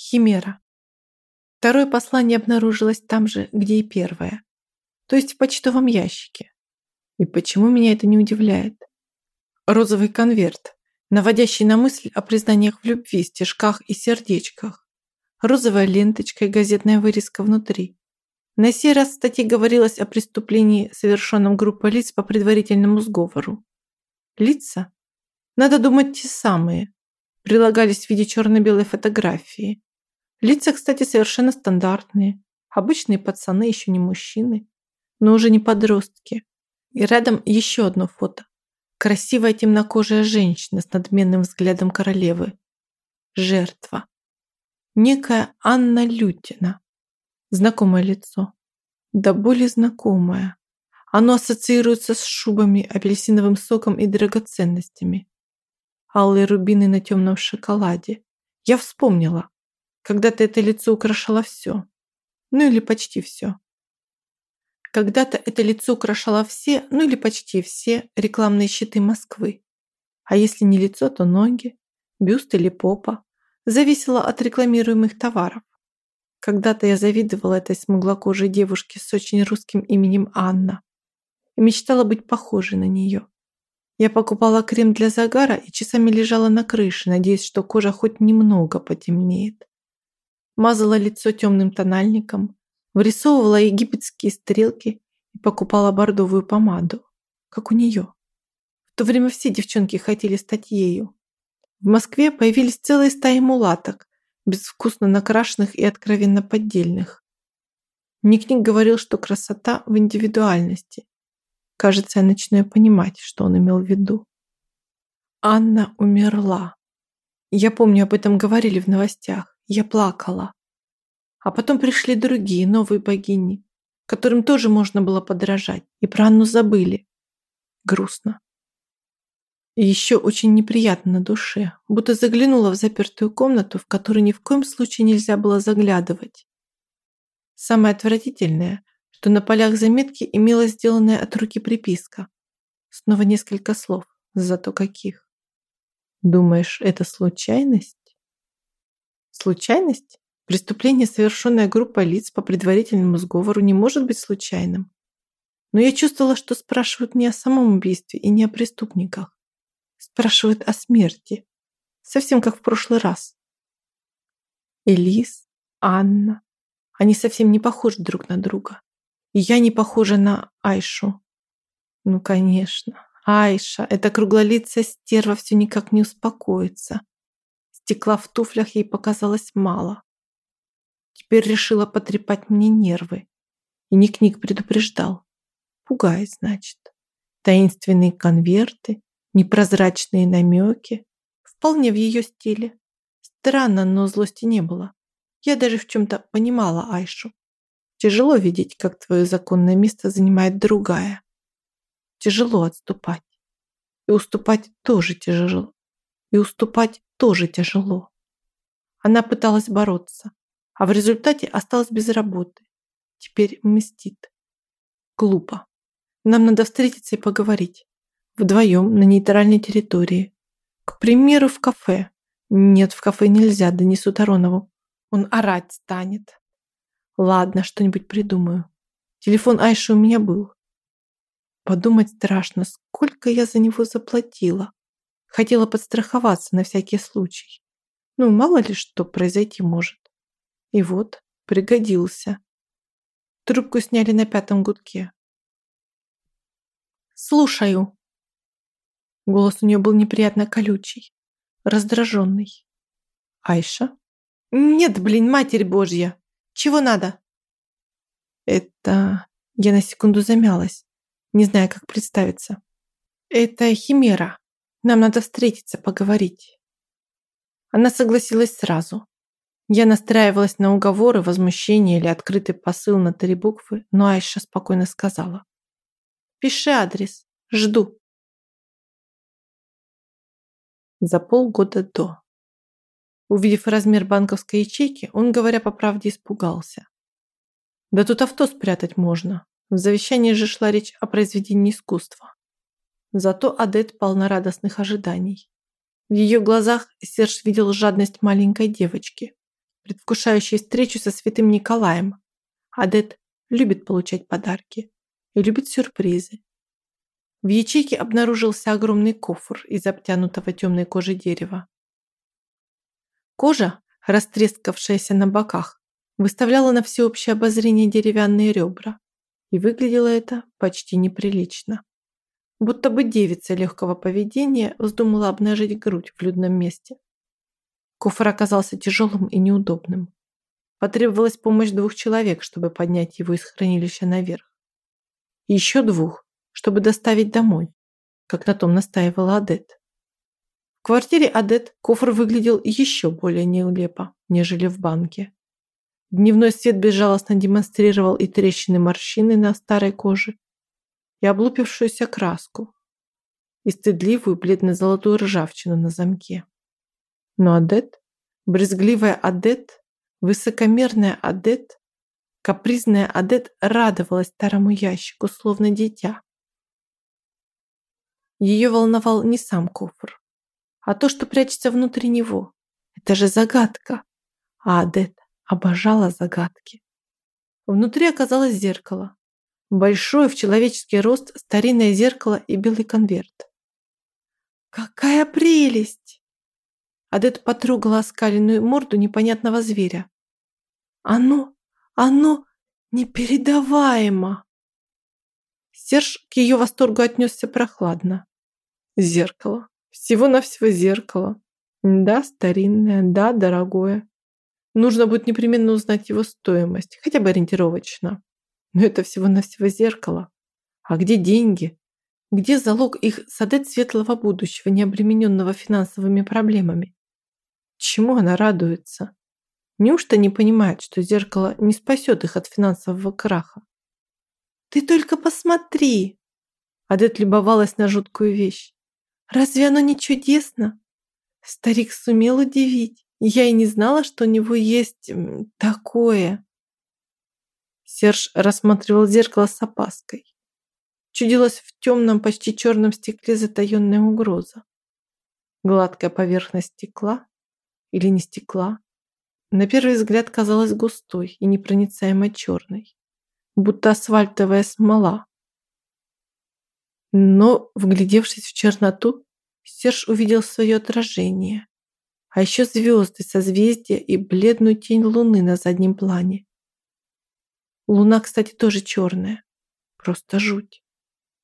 Химера. Второе послание обнаружилось там же, где и первое. То есть в почтовом ящике. И почему меня это не удивляет? Розовый конверт, наводящий на мысль о признаниях в любви, стежках и сердечках. Розовая ленточка и газетная вырезка внутри. На сей раз в статье говорилось о преступлении, совершенном группой лиц по предварительному сговору. Лица? Надо думать, те самые. Прилагались в виде черно-белой фотографии. Лица, кстати, совершенно стандартные. Обычные пацаны, еще не мужчины, но уже не подростки. И рядом еще одно фото. Красивая темнокожая женщина с надменным взглядом королевы. Жертва. Некая Анна Лютина. Знакомое лицо. Да более знакомое. Оно ассоциируется с шубами, апельсиновым соком и драгоценностями. Алые рубины на темном шоколаде. Я вспомнила. Когда-то это лицо украшало все. Ну или почти все. Когда-то это лицо украшало все, ну или почти все, рекламные щиты Москвы. А если не лицо, то ноги, бюст или попа. Зависело от рекламируемых товаров. Когда-то я завидовала этой смуглокожей девушке с очень русским именем Анна и мечтала быть похожей на нее. Я покупала крем для загара и часами лежала на крыше, надеясь, что кожа хоть немного потемнеет. Мазала лицо темным тональником, вырисовывала египетские стрелки и покупала бордовую помаду, как у нее. В то время все девчонки хотели стать ею. В Москве появились целые стаи мулаток, безвкусно накрашенных и откровенно поддельных. Ник-Ник говорил, что красота в индивидуальности. Кажется, я начинаю понимать, что он имел в виду. Анна умерла. Я помню, об этом говорили в новостях. Я плакала. А потом пришли другие, новые богини, которым тоже можно было подражать. И про Анну забыли. Грустно. И еще очень неприятно на душе, будто заглянула в запертую комнату, в которую ни в коем случае нельзя было заглядывать. Самое отвратительное, что на полях заметки имелась сделанная от руки приписка. Снова несколько слов, зато каких. Думаешь, это случайность? Случайность? Преступление, совершенное группой лиц по предварительному сговору, не может быть случайным. Но я чувствовала, что спрашивают не о самом убийстве и не о преступниках. Спрашивают о смерти. Совсем как в прошлый раз. Элис, Анна. Они совсем не похожи друг на друга. И я не похожа на Айшу. Ну, конечно. Айша, эта круглолицая стерва все никак не успокоится. Стекла в туфлях ей показалось мало. Теперь решила потрепать мне нервы. И Ник-Ник предупреждал. Пугает, значит. Таинственные конверты, непрозрачные намеки. Вполне в ее стиле. Странно, но злости не было. Я даже в чем-то понимала Айшу. Тяжело видеть, как твое законное место занимает другая. Тяжело отступать. И уступать тоже тяжело. И уступать тоже тяжело. Она пыталась бороться, а в результате осталась без работы. Теперь мстит. Глупо. Нам надо встретиться и поговорить. Вдвоем на нейтральной территории. К примеру, в кафе. Нет, в кафе нельзя, донесу Таронову. Он орать станет. Ладно, что-нибудь придумаю. Телефон Айши у меня был. Подумать страшно, сколько я за него заплатила. Хотела подстраховаться на всякий случай. Ну, мало ли что произойти может. И вот, пригодился. Трубку сняли на пятом гудке. «Слушаю», Голос у нее был неприятно колючий, раздраженный. «Айша?» «Нет, блин, Матерь Божья! Чего надо?» «Это...» Я на секунду замялась, не зная, как представиться. «Это Химера. Нам надо встретиться, поговорить». Она согласилась сразу. Я настраивалась на уговоры, возмущение или открытый посыл на три буквы, но Айша спокойно сказала. «Пиши адрес. Жду» за полгода до. Увидев размер банковской ячейки, он, говоря по правде, испугался. Да тут авто спрятать можно. В завещании же шла речь о произведении искусства. Зато Адет полна радостных ожиданий. В ее глазах Серж видел жадность маленькой девочки, предвкушающей встречу со святым Николаем. Адет любит получать подарки и любит сюрпризы. В ячейке обнаружился огромный кофр из обтянутого темной кожи дерева. Кожа, растрескавшаяся на боках, выставляла на всеобщее обозрение деревянные ребра, и выглядело это почти неприлично. Будто бы девица легкого поведения вздумала обнажить грудь в людном месте. Кофр оказался тяжелым и неудобным. Потребовалась помощь двух человек, чтобы поднять его из хранилища наверх. И еще двух, чтобы доставить домой, как на том настаивала Адет. В квартире Адет кофр выглядел еще более нелепо, нежели в банке. Дневной свет безжалостно демонстрировал и трещины морщины на старой коже, и облупившуюся краску, и стыдливую бледно-золотую ржавчину на замке. Но Адет, брезгливая Адет, высокомерная Адет, капризная Адет радовалась старому ящику, словно дитя. Ее волновал не сам кофр, а то, что прячется внутри него. Это же загадка. А Адет обожала загадки. Внутри оказалось зеркало. Большое в человеческий рост старинное зеркало и белый конверт. «Какая прелесть!» Адет потрогала оскаленную морду непонятного зверя. «Оно, оно непередаваемо!» Серж к ее восторгу отнесся прохладно. Зеркало. Всего-навсего зеркало. Да, старинное, да, дорогое. Нужно будет непременно узнать его стоимость, хотя бы ориентировочно. Но это всего-навсего зеркало. А где деньги? Где залог их садет светлого будущего, не обремененного финансовыми проблемами? Чему она радуется? Неужто не понимает, что зеркало не спасет их от финансового краха? «Ты только посмотри!» Адет любовалась на жуткую вещь. «Разве оно не чудесно?» Старик сумел удивить. Я и не знала, что у него есть такое. Серж рассматривал зеркало с опаской. Чудилась в темном, почти черном стекле затаенная угроза. Гладкая поверхность стекла, или не стекла, на первый взгляд казалась густой и непроницаемо черной, будто асфальтовая смола. Но, вглядевшись в черноту, Серж увидел свое отражение, а еще звезды, созвездия и бледную тень луны на заднем плане. Луна, кстати, тоже черная. Просто жуть.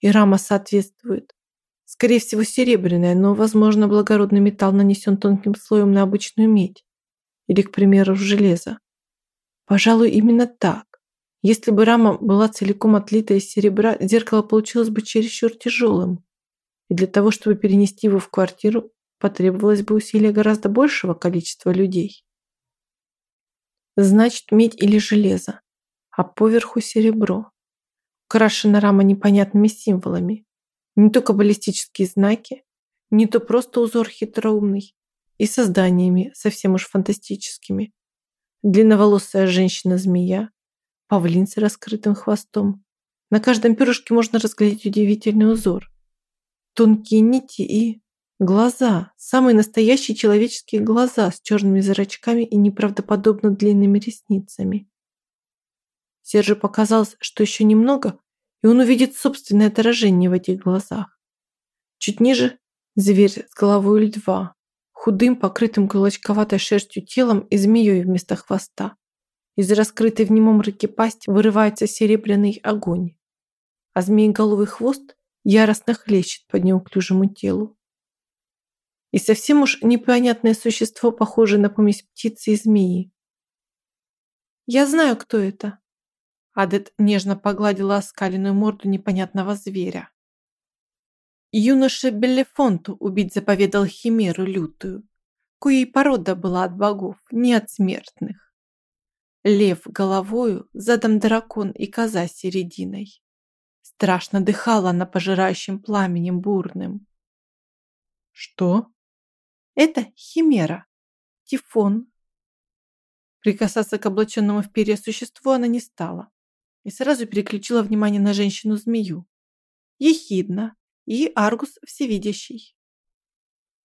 И рама соответствует. Скорее всего, серебряная, но, возможно, благородный металл нанесен тонким слоем на обычную медь. Или, к примеру, железо. Пожалуй, именно так. Если бы рама была целиком отлита из серебра, зеркало получилось бы чересчур тяжелым. И для того, чтобы перенести его в квартиру, потребовалось бы усилия гораздо большего количества людей. Значит, медь или железо, а поверху серебро. Украшена рама непонятными символами. Не то каббалистические знаки, не то просто узор хитроумный и созданиями совсем уж фантастическими. Длинноволосая женщина-змея, павлин с раскрытым хвостом. На каждом перышке можно разглядеть удивительный узор. Тонкие нити и глаза, самые настоящие человеческие глаза с черными зрачками и неправдоподобно длинными ресницами. Сержу показалось, что еще немного, и он увидит собственное отражение в этих глазах. Чуть ниже – зверь с головой льва, худым, покрытым кулачковатой шерстью телом и змеей вместо хвоста. Из раскрытой в немом рыке пасти вырывается серебряный огонь, а змееголовый хвост яростно хлещет по неуклюжему телу. И совсем уж непонятное существо, похожее на помесь птицы и змеи. «Я знаю, кто это», Адет нежно погладила оскаленную морду непонятного зверя. Юноше Беллефонту убить заповедал химеру лютую, коей порода была от богов, не от смертных. Лев головою, задом дракон и коза серединой. Страшно дыхала на пожирающим пламенем бурным. Что? Это химера. Тифон. Прикасаться к облаченному в перья существу она не стала и сразу переключила внимание на женщину-змею. Ехидна и Аргус Всевидящий.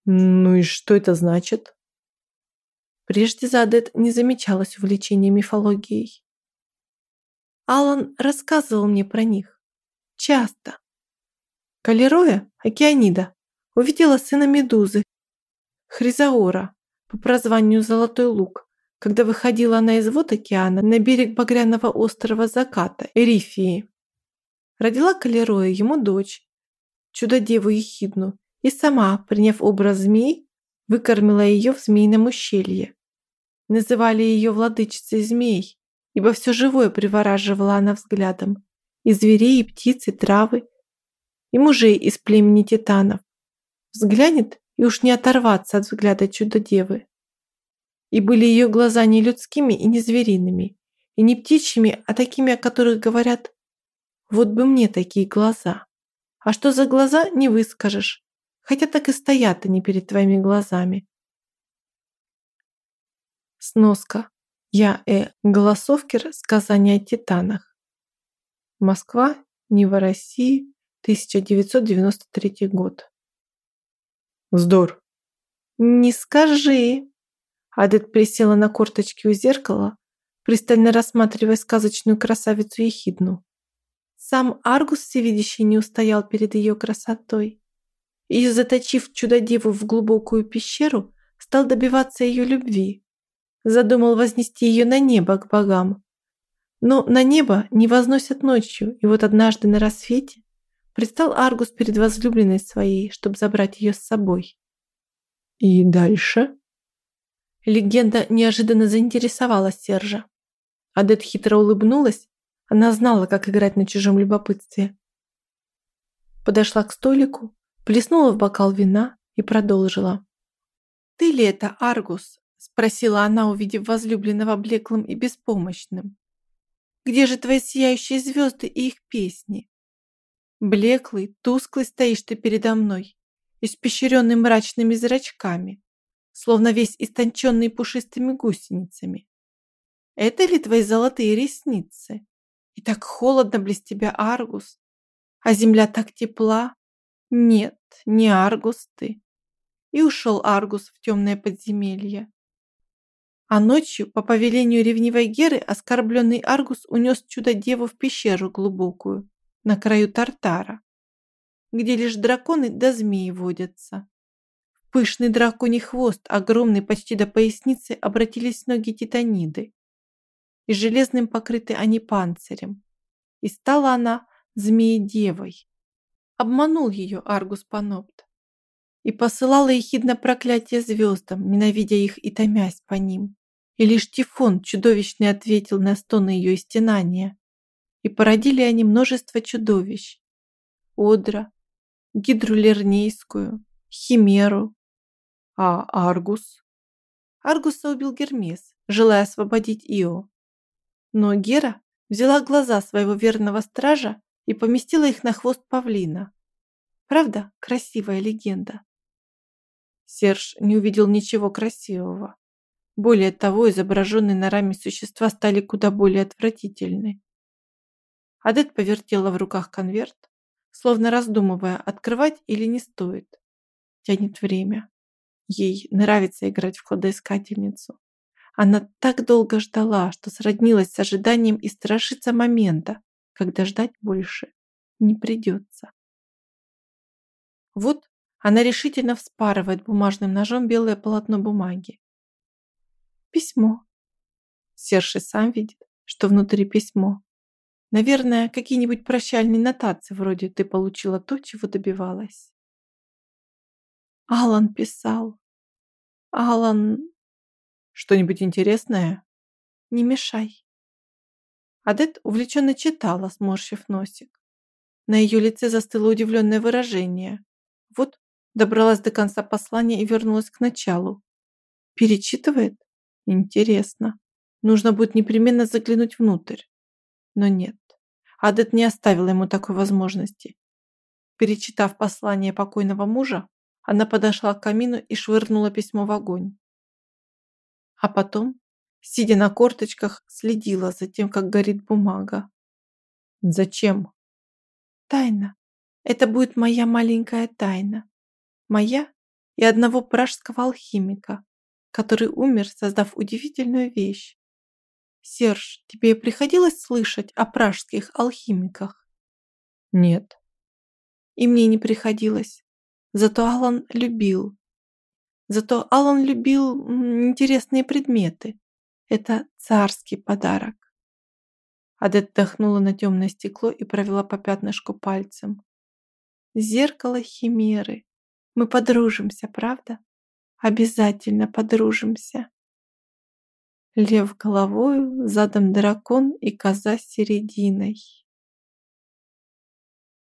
«Ну и что это значит?» Прежде за Адет не замечалось увлечения мифологией. Алан рассказывал мне про них. Часто. Калероя, Океанида, увидела сына Медузы, Хризаора, по прозванию Золотой Лук, когда выходила она из вод океана на берег багряного острова Заката, Эрифии. Родила Калероя ему дочь, чудодеву Ехидну, и сама, приняв образ змей, выкормила ее в змеином ущелье. Называли ее владычицей змей, ибо все живое привораживала она взглядом, и зверей, и птиц, и травы, и мужей из племени титанов. Взглянет и уж не оторваться от взгляда чудо-девы. И были ее глаза не людскими и не звериными, и не птичьими, а такими, о которых говорят «Вот бы мне такие глаза». А что за глаза, не выскажешь, хотя так и стоят они перед твоими глазами. Сноска. Я э Голосовкер. Сказание о титанах. Москва. Нива России. 1993 год. Вздор. Не скажи. Адет присела на корточки у зеркала, пристально рассматривая сказочную красавицу Ехидну. Сам Аргус всевидящий не устоял перед ее красотой и, заточив чудодеву в глубокую пещеру, стал добиваться ее любви. Задумал вознести ее на небо к богам. Но на небо не возносят ночью, и вот однажды на рассвете предстал Аргус перед возлюбленной своей, чтобы забрать ее с собой. И дальше? Легенда неожиданно заинтересовала Сержа. Адет хитро улыбнулась. Она знала, как играть на чужом любопытстве. Подошла к столику, плеснула в бокал вина и продолжила. «Ты ли это, Аргус?» – спросила она, увидев возлюбленного блеклым и беспомощным. «Где же твои сияющие звезды и их песни? Блеклый, тусклый стоишь ты передо мной, испещренный мрачными зрачками, словно весь истонченный пушистыми гусеницами. Это ли твои золотые ресницы? И так холодно близ тебя, Аргус, а земля так тепла. Нет, не Аргус ты. И ушел Аргус в темное подземелье. А ночью, по повелению ревнивой Геры, оскорбленный Аргус унес чудо-деву в пещеру глубокую, на краю Тартара, где лишь драконы да змеи водятся. Пышный драконий хвост, огромный почти до поясницы, обратились ноги титаниды. И железным покрыты они панцирем. И стала она змеей-девой. Обманул ее Аргус Панопт. И посылала ехидно проклятие звездам, ненавидя их и томясь по ним. И лишь Тифон чудовищный ответил на стоны ее истинания. И породили они множество чудовищ. Одра, Гидру Лернейскую, Химеру, а Аргус? Аргуса убил Гермес, желая освободить Ио. Но Гера взяла глаза своего верного стража и поместила их на хвост павлина. Правда, красивая легенда. Серж не увидел ничего красивого. Более того, изображенные на раме существа стали куда более отвратительны. Адет повертела в руках конверт, словно раздумывая, открывать или не стоит. Тянет время. Ей нравится играть в кладоискательницу. Она так долго ждала, что сроднилась с ожиданием и страшится момента, когда ждать больше не придется. Вот она решительно вспарывает бумажным ножом белое полотно бумаги. Письмо. Серж сам видит, что внутри письмо. Наверное, какие-нибудь прощальные нотации вроде «ты получила то, чего добивалась». Алан писал. Алан... Что-нибудь интересное? Не мешай. Адет увлеченно читала, сморщив носик. На ее лице застыло удивленное выражение. Вот добралась до конца послания и вернулась к началу. Перечитывает? Интересно. Нужно будет непременно заглянуть внутрь. Но нет. Адет не оставила ему такой возможности. Перечитав послание покойного мужа, она подошла к камину и швырнула письмо в огонь. А потом, сидя на корточках, следила за тем, как горит бумага. Зачем? Тайна. Это будет моя маленькая тайна. Моя и одного пражского алхимика, который умер, создав удивительную вещь. Серж, тебе приходилось слышать о пражских алхимиках? Нет. И мне не приходилось. Зато Алан любил. Зато Алан любил интересные предметы. Это царский подарок. Адет вдохнула на темное стекло и провела по пятнышку пальцем. Зеркало химеры. Мы подружимся, правда? Обязательно подружимся. Лев головою, задом дракон и коза серединой.